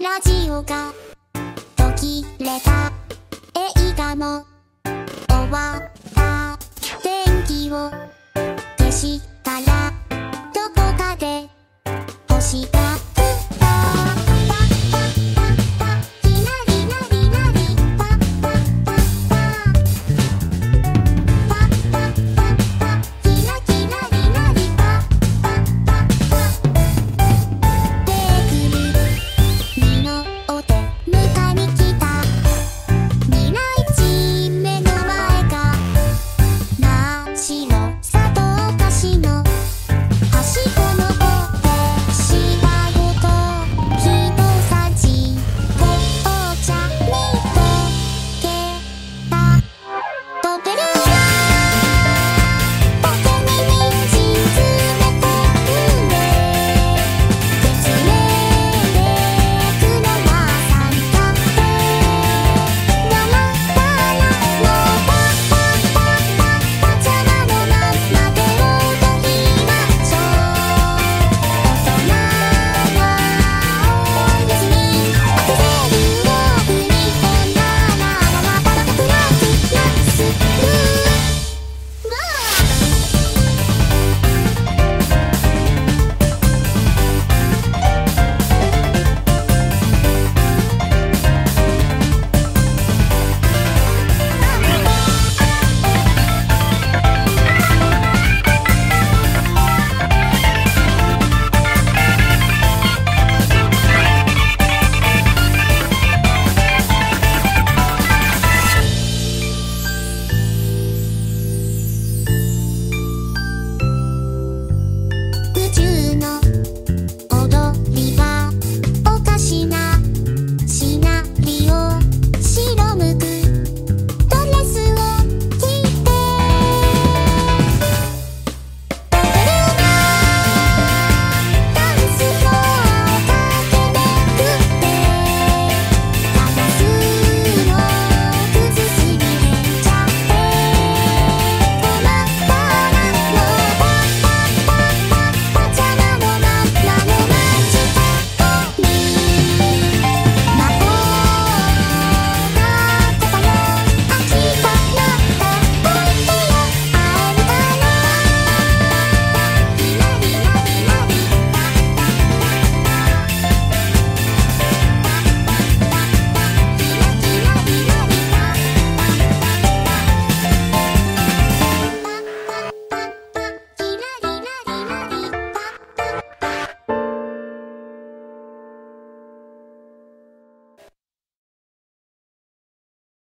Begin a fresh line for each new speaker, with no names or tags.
ラジオが途切れた。映画も終わった。電気を消したらどこかで星が